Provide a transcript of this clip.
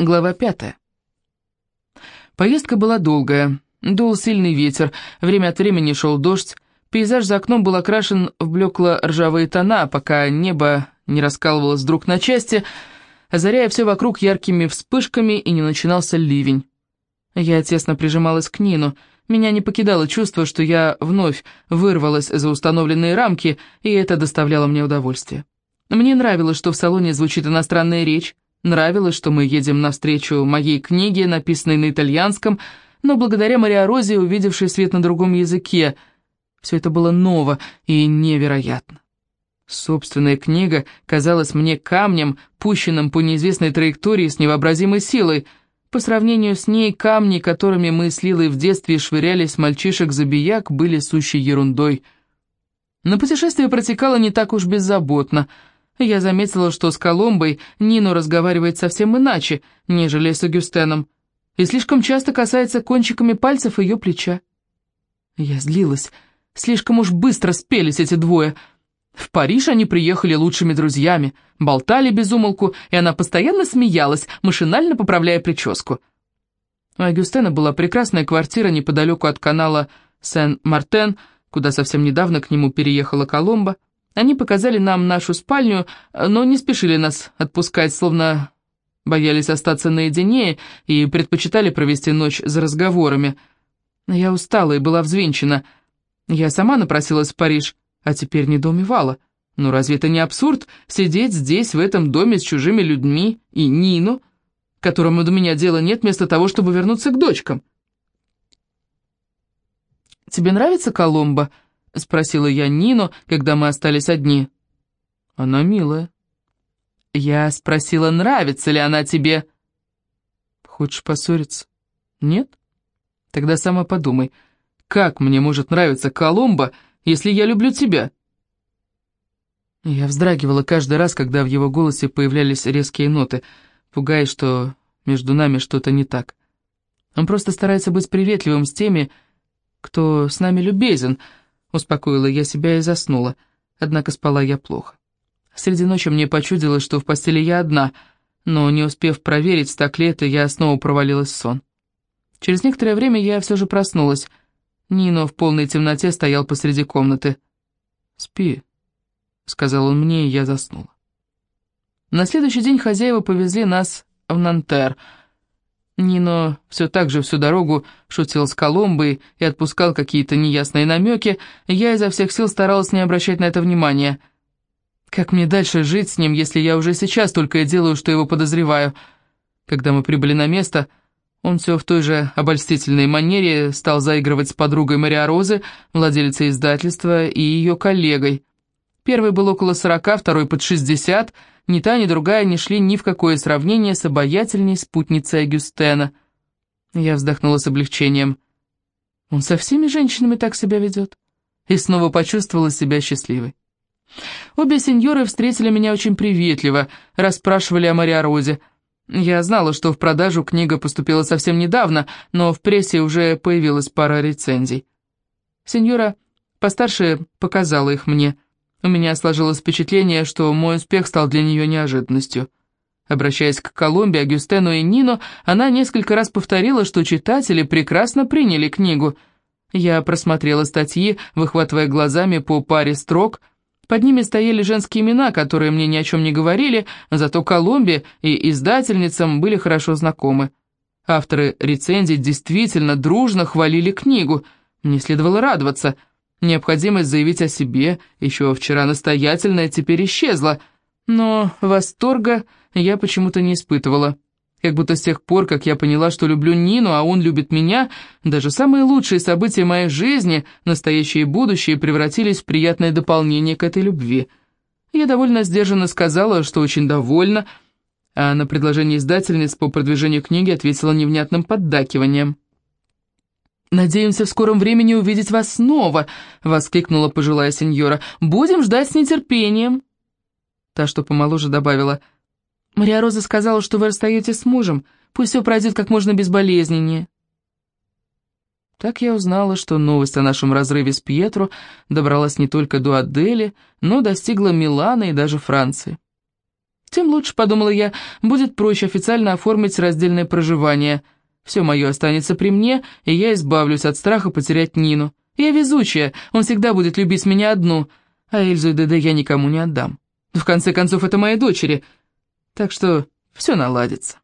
Глава пятая. Поездка была долгая. Дул сильный ветер, время от времени шел дождь. Пейзаж за окном был окрашен в блекло-ржавые тона, пока небо не раскалывалось вдруг на части, озаряя все вокруг яркими вспышками, и не начинался ливень. Я тесно прижималась к Нину. Меня не покидало чувство, что я вновь вырвалась за установленные рамки, и это доставляло мне удовольствие. Мне нравилось, что в салоне звучит иностранная речь, Нравилось, что мы едем навстречу моей книге, написанной на итальянском, но благодаря Мариорозе, увидевшей свет на другом языке, все это было ново и невероятно. Собственная книга казалась мне камнем, пущенным по неизвестной траектории с невообразимой силой. По сравнению с ней камни, которыми мы с Лилой в детстве швырялись мальчишек-забияк, были сущей ерундой. Но путешествие протекало не так уж беззаботно — я заметила, что с Коломбой Нину разговаривает совсем иначе, нежели с Агюстеном, и слишком часто касается кончиками пальцев ее плеча. Я злилась. Слишком уж быстро спелись эти двое. В Париж они приехали лучшими друзьями, болтали без умолку, и она постоянно смеялась, машинально поправляя прическу. У Агюстена была прекрасная квартира неподалеку от канала Сен-Мартен, куда совсем недавно к нему переехала Коломба. Они показали нам нашу спальню, но не спешили нас отпускать, словно боялись остаться наедине и предпочитали провести ночь за разговорами. Я устала и была взвинчена. Я сама напросилась в Париж, а теперь недоумевала. Ну разве это не абсурд сидеть здесь, в этом доме с чужими людьми и Нину, которому до меня дела нет, вместо того, чтобы вернуться к дочкам? «Тебе нравится Коломбо?» — спросила я Нину, когда мы остались одни. «Она милая». «Я спросила, нравится ли она тебе?» «Хочешь поссориться?» «Нет?» «Тогда сама подумай, как мне может нравиться Коломбо, если я люблю тебя?» Я вздрагивала каждый раз, когда в его голосе появлялись резкие ноты, пугаясь, что между нами что-то не так. Он просто старается быть приветливым с теми, кто с нами любезен, — Успокоила я себя и заснула, однако спала я плохо. Среди ночи мне почудилось, что в постели я одна, но не успев проверить, так ли это, я снова провалилась в сон. Через некоторое время я все же проснулась. Нино в полной темноте стоял посреди комнаты. «Спи», — сказал он мне, и я заснула. На следующий день хозяева повезли нас в Нантер — Нино все так же всю дорогу шутил с Коломбой и отпускал какие-то неясные намеки, я изо всех сил старалась не обращать на это внимания. Как мне дальше жить с ним, если я уже сейчас только и делаю, что его подозреваю? Когда мы прибыли на место, он все в той же обольстительной манере стал заигрывать с подругой Мария Розы, владелицей издательства, и ее коллегой. Первый был около сорока, второй под шестьдесят — ни та, ни другая не шли ни в какое сравнение с обаятельной спутницей Агюстена. Я вздохнула с облегчением. Он со всеми женщинами так себя ведет. И снова почувствовала себя счастливой. Обе сеньоры встретили меня очень приветливо, расспрашивали о Мариорозе. Я знала, что в продажу книга поступила совсем недавно, но в прессе уже появилась пара рецензий. Сеньора постарше показала их мне – у меня сложилось впечатление, что мой успех стал для нее неожиданностью. Обращаясь к Колумбе, Агюстену и Нину, она несколько раз повторила, что читатели прекрасно приняли книгу. Я просмотрела статьи, выхватывая глазами по паре строк. Под ними стояли женские имена, которые мне ни о чем не говорили, зато Колумбе и издательницам были хорошо знакомы. Авторы рецензий действительно дружно хвалили книгу. Мне следовало радоваться — Необходимость заявить о себе, еще вчера настоятельная, теперь исчезла, но восторга я почему-то не испытывала. Как будто с тех пор, как я поняла, что люблю Нину, а он любит меня, даже самые лучшие события моей жизни, настоящее и будущее, превратились в приятное дополнение к этой любви. Я довольно сдержанно сказала, что очень довольна, а на предложение издательниц по продвижению книги ответила невнятным поддакиванием. «Надеемся в скором времени увидеть вас снова», — воскликнула пожилая сеньора. «Будем ждать с нетерпением». Та, что помоложе, добавила. «Мария Роза сказала, что вы расстаетесь с мужем. Пусть все пройдет как можно безболезненнее». Так я узнала, что новость о нашем разрыве с Пьетро добралась не только до Адели, но достигла Милана и даже Франции. Тем лучше, подумала я, будет проще официально оформить раздельное проживание. Все мое останется при мне, и я избавлюсь от страха потерять Нину. Я везучая, он всегда будет любить меня одну, а Эльзу и Деде я никому не отдам. В конце концов, это мои дочери, так что все наладится.